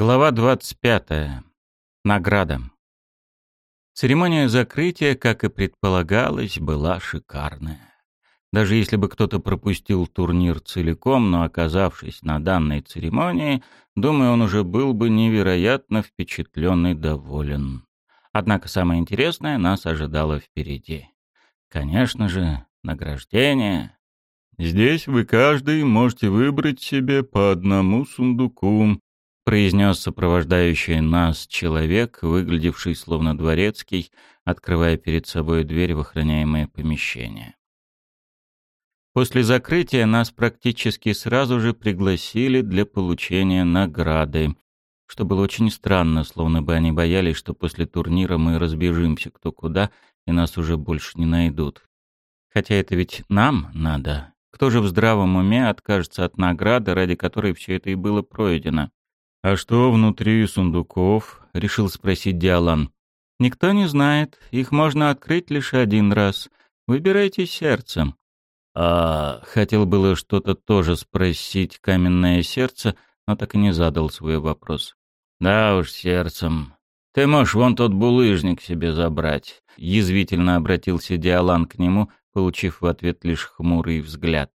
Глава 25. Награда. Церемония закрытия, как и предполагалось, была шикарная. Даже если бы кто-то пропустил турнир целиком, но оказавшись на данной церемонии, думаю, он уже был бы невероятно впечатлен и доволен. Однако самое интересное нас ожидало впереди. Конечно же, награждение. Здесь вы каждый можете выбрать себе по одному сундуку, произнес сопровождающий нас человек, выглядевший словно дворецкий, открывая перед собой дверь в охраняемое помещение. После закрытия нас практически сразу же пригласили для получения награды, что было очень странно, словно бы они боялись, что после турнира мы разбежимся кто куда и нас уже больше не найдут. Хотя это ведь нам надо. Кто же в здравом уме откажется от награды, ради которой все это и было пройдено? «А что внутри сундуков?» — решил спросить Диалан. «Никто не знает. Их можно открыть лишь один раз. Выбирайте сердцем». А хотел было что-то тоже спросить каменное сердце, но так и не задал свой вопрос. «Да уж, сердцем. Ты можешь вон тот булыжник себе забрать», — язвительно обратился Диалан к нему, получив в ответ лишь хмурый взгляд.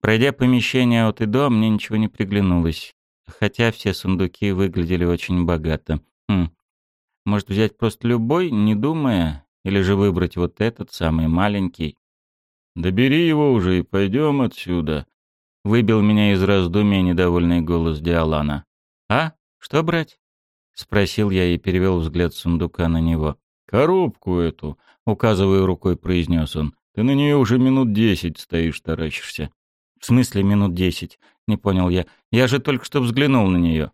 Пройдя помещение от и до, мне ничего не приглянулось, хотя все сундуки выглядели очень богато. Хм. Может взять просто любой, не думая, или же выбрать вот этот, самый маленький? «Да его уже и пойдем отсюда», — выбил меня из раздумья недовольный голос Диалана. «А? Что брать?» — спросил я и перевел взгляд сундука на него. «Коробку эту», — указывая рукой, произнес он. «Ты на нее уже минут десять стоишь, таращишься». «В смысле минут десять?» — не понял я. «Я же только что взглянул на нее».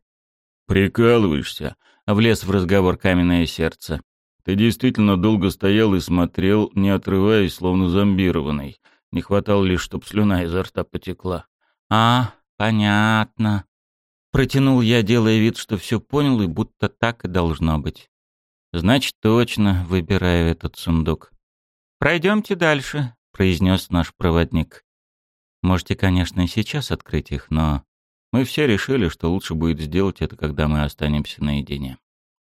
«Прикалываешься?» — влез в разговор каменное сердце. Ты действительно долго стоял и смотрел, не отрываясь, словно зомбированный. Не хватало лишь, чтоб слюна изо рта потекла. «А, понятно». Протянул я, делая вид, что все понял, и будто так и должно быть. «Значит, точно выбираю этот сундук». «Пройдемте дальше», — произнес наш проводник. «Можете, конечно, и сейчас открыть их, но мы все решили, что лучше будет сделать это, когда мы останемся наедине».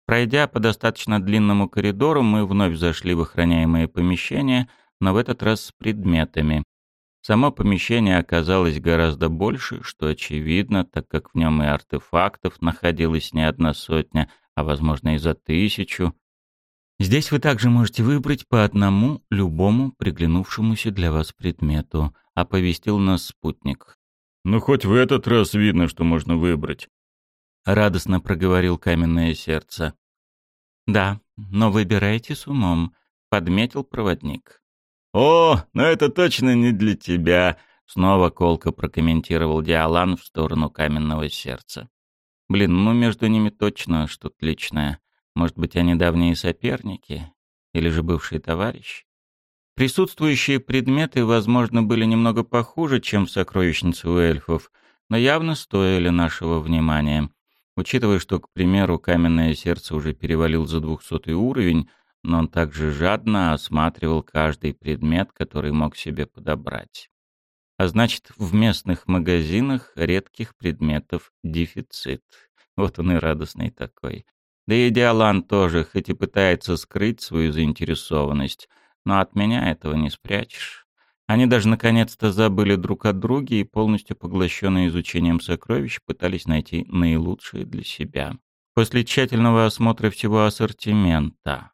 Пройдя по достаточно длинному коридору, мы вновь зашли в охраняемое помещение, но в этот раз с предметами. Само помещение оказалось гораздо больше, что очевидно, так как в нем и артефактов находилось не одна сотня, а возможно и за тысячу. Здесь вы также можете выбрать по одному любому приглянувшемуся для вас предмету, оповестил нас спутник. Ну хоть в этот раз видно, что можно выбрать, радостно проговорил каменное сердце. Да, но выбирайте с умом, подметил проводник. О, но это точно не для тебя, снова колко прокомментировал Диалан в сторону каменного сердца. Блин, ну между ними точно что-то личное. Может быть, они давние соперники или же бывшие товарищи? Присутствующие предметы, возможно, были немного похуже, чем в сокровищнице у эльфов, но явно стоили нашего внимания. Учитывая, что, к примеру, каменное сердце уже перевалил за двухсотый уровень, но он также жадно осматривал каждый предмет, который мог себе подобрать. А значит, в местных магазинах редких предметов дефицит. Вот он и радостный такой. Да и Диалан тоже, хоть и пытается скрыть свою заинтересованность, но от меня этого не спрячешь. Они даже наконец-то забыли друг о друге и, полностью поглощенные изучением сокровищ, пытались найти наилучшие для себя. После тщательного осмотра всего ассортимента.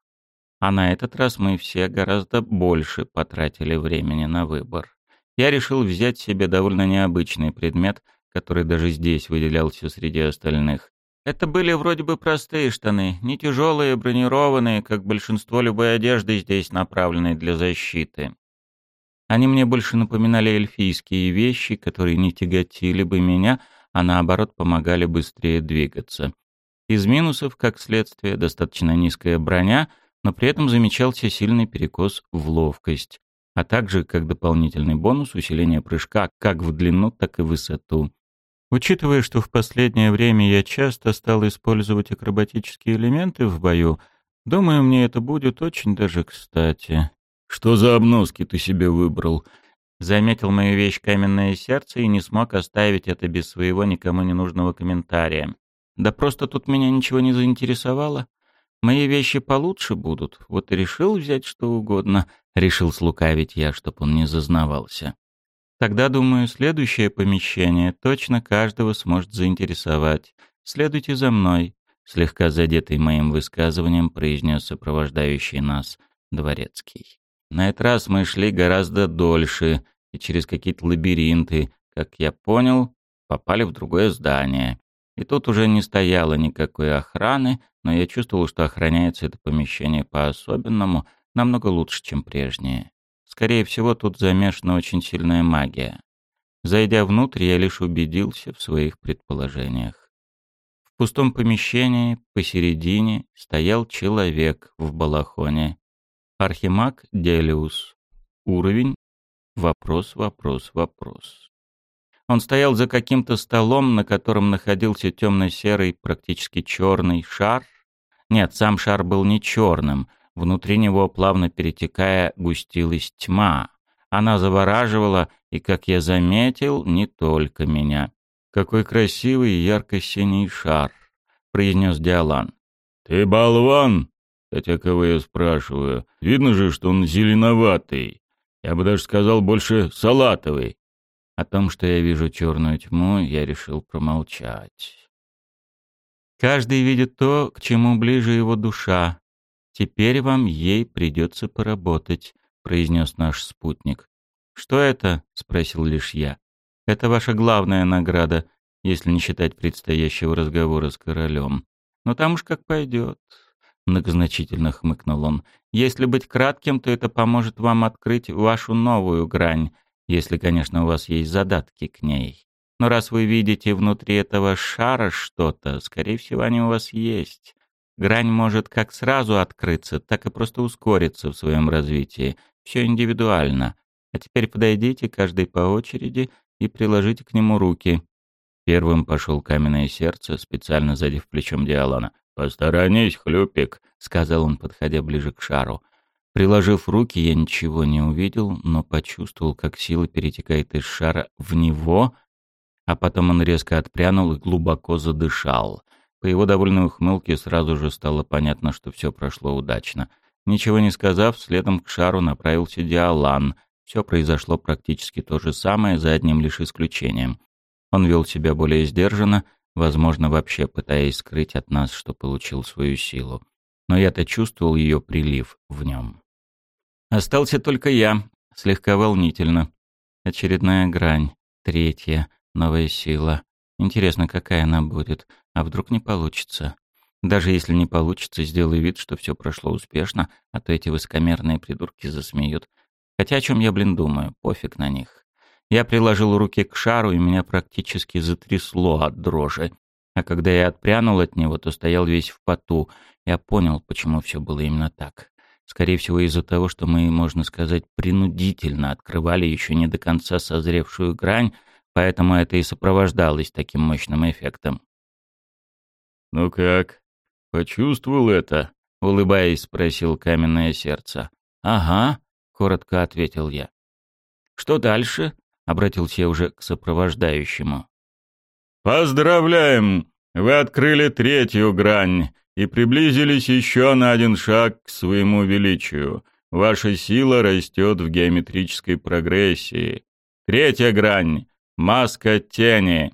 А на этот раз мы все гораздо больше потратили времени на выбор. Я решил взять себе довольно необычный предмет, который даже здесь выделялся среди остальных. Это были вроде бы простые штаны, не тяжелые, бронированные, как большинство любой одежды здесь направленной для защиты. Они мне больше напоминали эльфийские вещи, которые не тяготили бы меня, а наоборот помогали быстрее двигаться. Из минусов, как следствие, достаточно низкая броня, но при этом замечался сильный перекос в ловкость, а также, как дополнительный бонус, усиление прыжка как в длину, так и в высоту. Учитывая, что в последнее время я часто стал использовать акробатические элементы в бою, думаю, мне это будет очень даже кстати. «Что за обноски ты себе выбрал?» Заметил мою вещь каменное сердце и не смог оставить это без своего никому не нужного комментария. Да просто тут меня ничего не заинтересовало. Мои вещи получше будут, вот и решил взять что угодно. Решил слукавить я, чтоб он не зазнавался. Тогда, думаю, следующее помещение точно каждого сможет заинтересовать. Следуйте за мной, слегка задетый моим высказыванием, произнес сопровождающий нас дворецкий. На этот раз мы шли гораздо дольше и через какие-то лабиринты, как я понял, попали в другое здание. И тут уже не стояло никакой охраны, но я чувствовал, что охраняется это помещение по-особенному, намного лучше, чем прежнее. Скорее всего, тут замешана очень сильная магия. Зайдя внутрь, я лишь убедился в своих предположениях. В пустом помещении посередине стоял человек в балахоне. Архимаг Делиус. Уровень. Вопрос, вопрос, вопрос. Он стоял за каким-то столом, на котором находился темно-серый, практически черный шар. Нет, сам шар был не черным. Внутри него, плавно перетекая, густилась тьма. Она завораживала, и, как я заметил, не только меня. «Какой красивый ярко-синий шар!» — произнес Диалан. «Ты болван!» Хотя кого я спрашиваю? Видно же, что он зеленоватый. Я бы даже сказал, больше салатовый. О том, что я вижу черную тьму, я решил промолчать. Каждый видит то, к чему ближе его душа. Теперь вам ей придется поработать, произнес наш спутник. Что это? спросил лишь я. Это ваша главная награда, если не считать предстоящего разговора с королем. Но там уж как пойдет. Многозначительно хмыкнул он. Если быть кратким, то это поможет вам открыть вашу новую грань, если, конечно, у вас есть задатки к ней. Но раз вы видите внутри этого шара что-то, скорее всего, они у вас есть. Грань может как сразу открыться, так и просто ускориться в своем развитии. Все индивидуально. А теперь подойдите каждый по очереди и приложите к нему руки. Первым пошел каменное сердце, специально задев плечом Диалана. «Посторонись, хлюпик», — сказал он, подходя ближе к шару. Приложив руки, я ничего не увидел, но почувствовал, как сила перетекает из шара в него, а потом он резко отпрянул и глубоко задышал. По его довольной ухмылке сразу же стало понятно, что все прошло удачно. Ничего не сказав, следом к шару направился Диалан. Все произошло практически то же самое, за одним лишь исключением. Он вел себя более сдержанно, возможно, вообще пытаясь скрыть от нас, что получил свою силу. Но я-то чувствовал ее прилив в нем. Остался только я, слегка волнительно. Очередная грань, третья, новая сила. Интересно, какая она будет, а вдруг не получится. Даже если не получится, сделай вид, что все прошло успешно, а то эти высокомерные придурки засмеют. Хотя о чем я, блин, думаю, пофиг на них. Я приложил руки к шару, и меня практически затрясло от дрожи. А когда я отпрянул от него, то стоял весь в поту. Я понял, почему все было именно так. Скорее всего, из-за того, что мы, можно сказать, принудительно открывали еще не до конца созревшую грань, поэтому это и сопровождалось таким мощным эффектом. «Ну как, почувствовал это?» — улыбаясь, спросил каменное сердце. «Ага», — коротко ответил я. «Что дальше?» — обратился я уже к сопровождающему. «Поздравляем! Вы открыли третью грань и приблизились еще на один шаг к своему величию. Ваша сила растет в геометрической прогрессии. Третья грань — маска тени.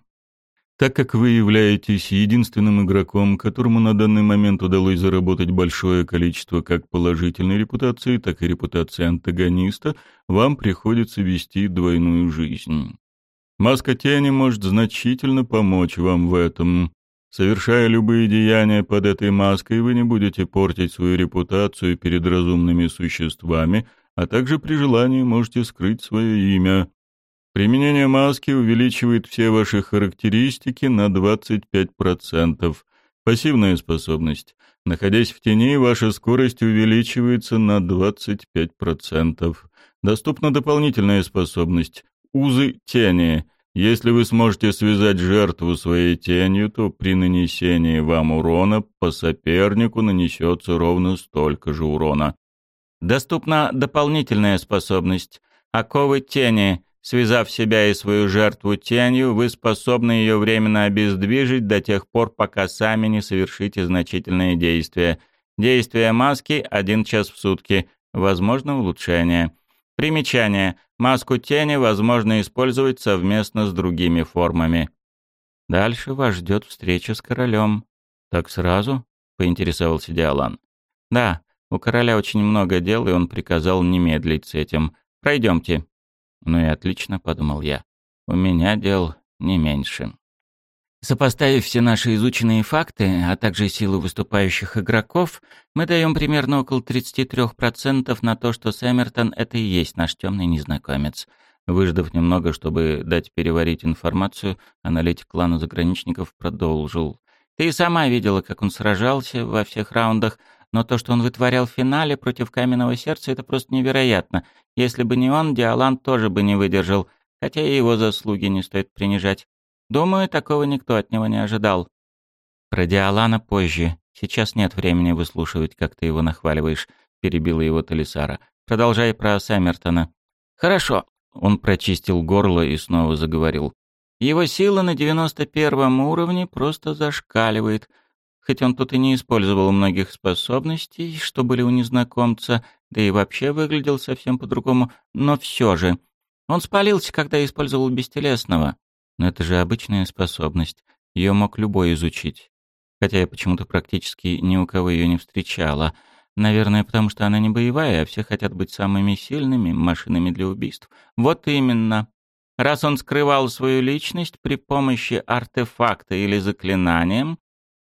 Так как вы являетесь единственным игроком, которому на данный момент удалось заработать большое количество как положительной репутации, так и репутации антагониста, вам приходится вести двойную жизнь. Маска тени может значительно помочь вам в этом. Совершая любые деяния под этой маской, вы не будете портить свою репутацию перед разумными существами, а также при желании можете скрыть свое имя. Применение маски увеличивает все ваши характеристики на 25%. Пассивная способность. Находясь в тени, ваша скорость увеличивается на 25%. Доступна дополнительная способность. Узы тени. Если вы сможете связать жертву своей тенью, то при нанесении вам урона по сопернику нанесется ровно столько же урона. Доступна дополнительная способность. Оковы тени. Связав себя и свою жертву тенью, вы способны ее временно обездвижить до тех пор, пока сами не совершите значительные действия. Действие маски – один час в сутки. Возможно улучшение. Примечание. Маску тени возможно использовать совместно с другими формами. Дальше вас ждет встреча с королем. Так сразу? Поинтересовался Диалан. Да, у короля очень много дел, и он приказал не медлить с этим. Пройдемте. Ну и отлично, подумал я. У меня дел не меньше. Сопоставив все наши изученные факты, а также силу выступающих игроков, мы даем примерно около 33% на то, что Сэммертон — это и есть наш темный незнакомец. Выждав немного, чтобы дать переварить информацию, аналитик клана заграничников продолжил. «Ты сама видела, как он сражался во всех раундах, но то, что он вытворял в финале против Каменного Сердца, это просто невероятно. Если бы не он, Диалан тоже бы не выдержал, хотя и его заслуги не стоит принижать. Думаю, такого никто от него не ожидал. Про Диалана позже. Сейчас нет времени выслушивать, как ты его нахваливаешь, перебила его Талисара. Продолжай про Саммертона. Хорошо. Он прочистил горло и снова заговорил. Его сила на 91 уровне просто зашкаливает. Хоть он тут и не использовал многих способностей, что были у незнакомца, да и вообще выглядел совсем по-другому, но все же. Он спалился, когда использовал бестелесного. Но это же обычная способность. Ее мог любой изучить. Хотя я почему-то практически ни у кого ее не встречала. Наверное, потому что она не боевая, а все хотят быть самыми сильными машинами для убийств. Вот именно. Раз он скрывал свою личность при помощи артефакта или заклинанием,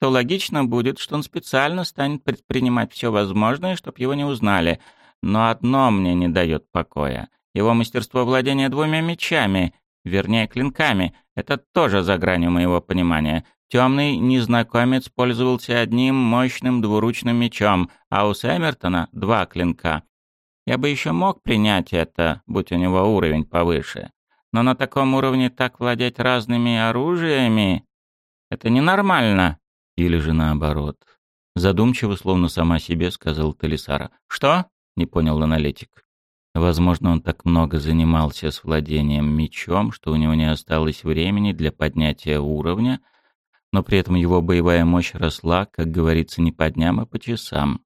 то логично будет, что он специально станет предпринимать все возможное, чтобы его не узнали. Но одно мне не дает покоя. Его мастерство владения двумя мечами, вернее клинками, это тоже за гранью моего понимания. Темный незнакомец пользовался одним мощным двуручным мечом, а у Сэммертона два клинка. Я бы еще мог принять это, будь у него уровень повыше. Но на таком уровне так владеть разными оружиями — это ненормально. Или же наоборот. Задумчиво, словно сама себе, сказал Талисара. «Что?» — не понял аналитик. Возможно, он так много занимался с владением мечом, что у него не осталось времени для поднятия уровня, но при этом его боевая мощь росла, как говорится, не по дням, а по часам.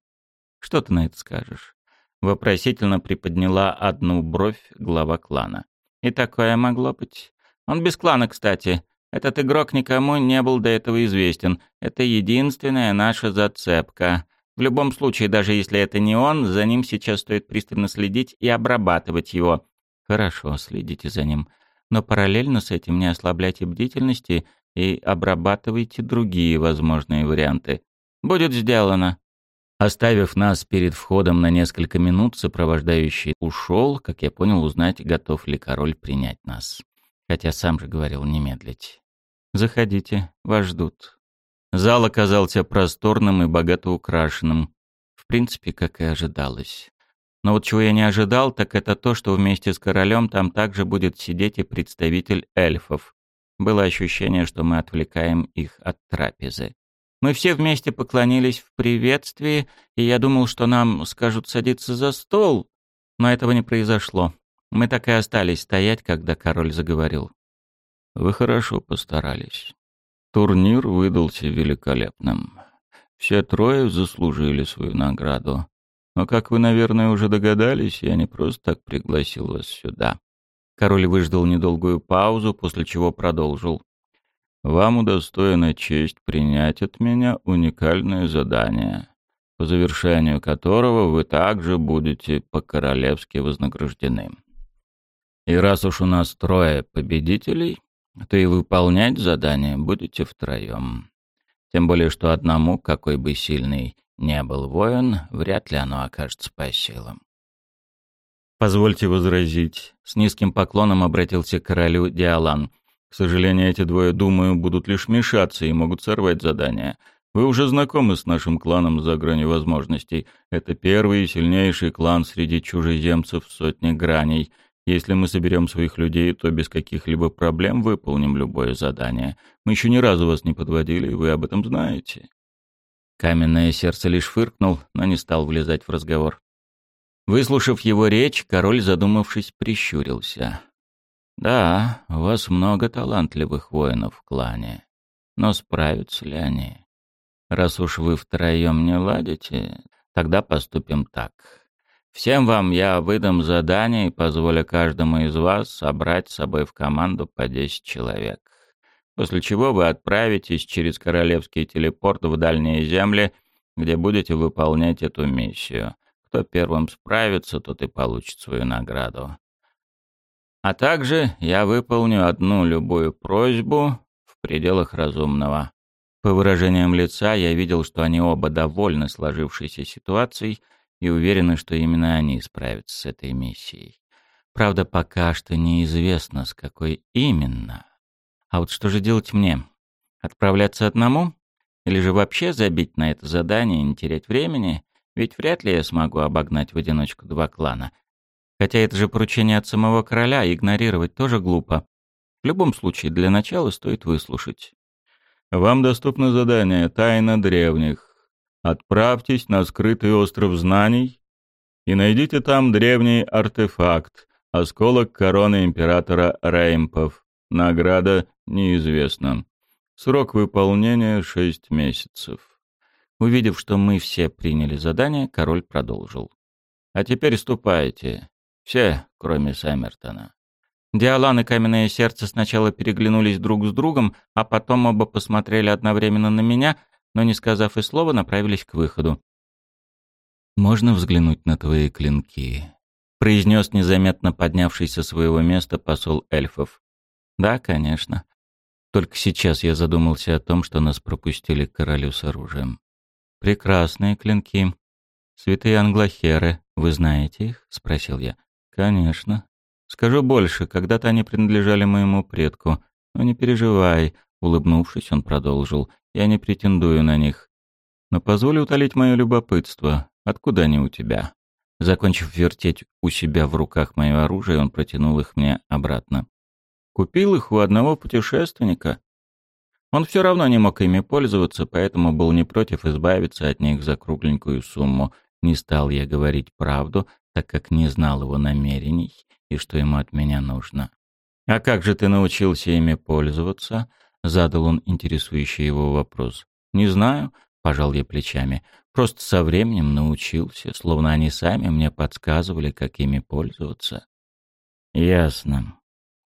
Что ты на это скажешь? Вопросительно приподняла одну бровь глава клана. И такое могло быть. Он без клана, кстати. Этот игрок никому не был до этого известен. Это единственная наша зацепка. В любом случае, даже если это не он, за ним сейчас стоит пристально следить и обрабатывать его. Хорошо, следите за ним. Но параллельно с этим не ослабляйте бдительности и обрабатывайте другие возможные варианты. Будет сделано. Оставив нас перед входом на несколько минут, сопровождающий ушел, как я понял, узнать, готов ли король принять нас. Хотя сам же говорил не медлить. «Заходите, вас ждут». Зал оказался просторным и богато украшенным. В принципе, как и ожидалось. Но вот чего я не ожидал, так это то, что вместе с королем там также будет сидеть и представитель эльфов. Было ощущение, что мы отвлекаем их от трапезы. Мы все вместе поклонились в приветствии, и я думал, что нам скажут садиться за стол, но этого не произошло. Мы так и остались стоять, когда король заговорил. «Вы хорошо постарались. Турнир выдался великолепным. Все трое заслужили свою награду. Но, как вы, наверное, уже догадались, я не просто так пригласил вас сюда. Король выждал недолгую паузу, после чего продолжил. Вам удостоена честь принять от меня уникальное задание, по завершению которого вы также будете по-королевски вознаграждены. И раз уж у нас трое победителей, то и выполнять задание будете втроем. Тем более, что одному, какой бы сильный не был воин, вряд ли оно окажется по силам. «Позвольте возразить», — с низким поклоном обратился к королю Диалан. «К сожалению, эти двое, думаю, будут лишь мешаться и могут сорвать задание. Вы уже знакомы с нашим кланом за гранью возможностей. Это первый и сильнейший клан среди чужеземцев в сотне граней — если мы соберем своих людей, то без каких-либо проблем выполним любое задание. Мы еще ни разу вас не подводили, и вы об этом знаете». Каменное сердце лишь фыркнул, но не стал влезать в разговор. Выслушав его речь, король, задумавшись, прищурился. Да, у вас много талантливых воинов в клане. Но справятся ли они? Раз уж вы втроем не ладите, тогда поступим так. Всем вам я выдам задание и позволю каждому из вас собрать с собой в команду по 10 человек. После чего вы отправитесь через королевский телепорт в дальние земли, где будете выполнять эту миссию. Кто первым справится, тот и получит свою награду. А также я выполню одну любую просьбу в пределах разумного. По выражениям лица я видел, что они оба довольны сложившейся ситуацией и уверены, что именно они справятся с этой миссией. Правда, пока что неизвестно, с какой именно. А вот что же делать мне? Отправляться одному? Или же вообще забить на это задание и не терять времени? Ведь вряд ли я смогу обогнать в одиночку два клана. Хотя это же поручение от самого короля, игнорировать тоже глупо. В любом случае, для начала стоит выслушать. Вам доступно задание «Тайна древних». Отправьтесь на скрытый остров знаний и найдите там древний артефакт, осколок короны императора Реймпов. Награда неизвестна. Срок выполнения — шесть месяцев. Увидев, что мы все приняли задание, король продолжил. «А теперь ступайте. Все, кроме Саммертона. Диалан и Каменное Сердце сначала переглянулись друг с другом, а потом оба посмотрели одновременно на меня, но, не сказав и слова, направились к выходу. «Можно взглянуть на твои клинки?» — произнес незаметно поднявшийся своего места посол эльфов. «Да, конечно. Только сейчас я задумался о том, что нас пропустили к королю с оружием. Прекрасные клинки. Святые англохеры. Вы знаете их?» — спросил я. «Конечно. Скажу больше, когда-то они принадлежали моему предку. Но не переживай», — улыбнувшись, он продолжил. «Я не претендую на них. Но позволь утолить мое любопытство. Откуда они у тебя?» Закончив вертеть у себя в руках мое оружие, он протянул их мне обратно. «Купил их у одного путешественника. Он все равно не мог ими пользоваться, поэтому был не против избавиться от них за кругленькую сумму. Не стал я говорить правду, так как не знал его намерений и что ему от меня нужно. «А как же ты научился ими пользоваться?» — задал он интересующий его вопрос. «Не знаю», — пожал я плечами. «Просто со временем научился, словно они сами мне подсказывали, как ими пользоваться». «Ясно».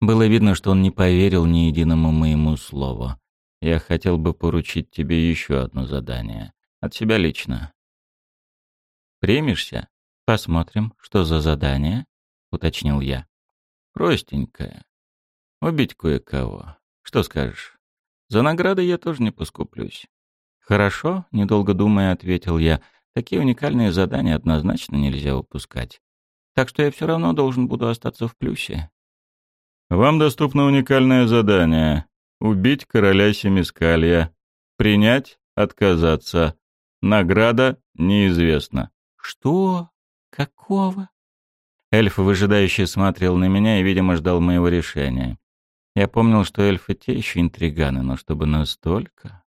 Было видно, что он не поверил ни единому моему слову. «Я хотел бы поручить тебе еще одно задание. От себя лично. Примешься?» «Посмотрим, что за задание», — уточнил я. «Простенькое. Убить кое-кого. Что скажешь? За награды я тоже не поскуплюсь». «Хорошо», — недолго думая, ответил я. «Такие уникальные задания однозначно нельзя упускать. Так что я все равно должен буду остаться в плюсе». «Вам доступно уникальное задание. Убить короля Семискалья. Принять, отказаться. Награда неизвестна». «Что?» «Какого?» Эльф выжидающе смотрел на меня и, видимо, ждал моего решения. Я помнил, что эльфы те еще интриганы, но чтобы настолько...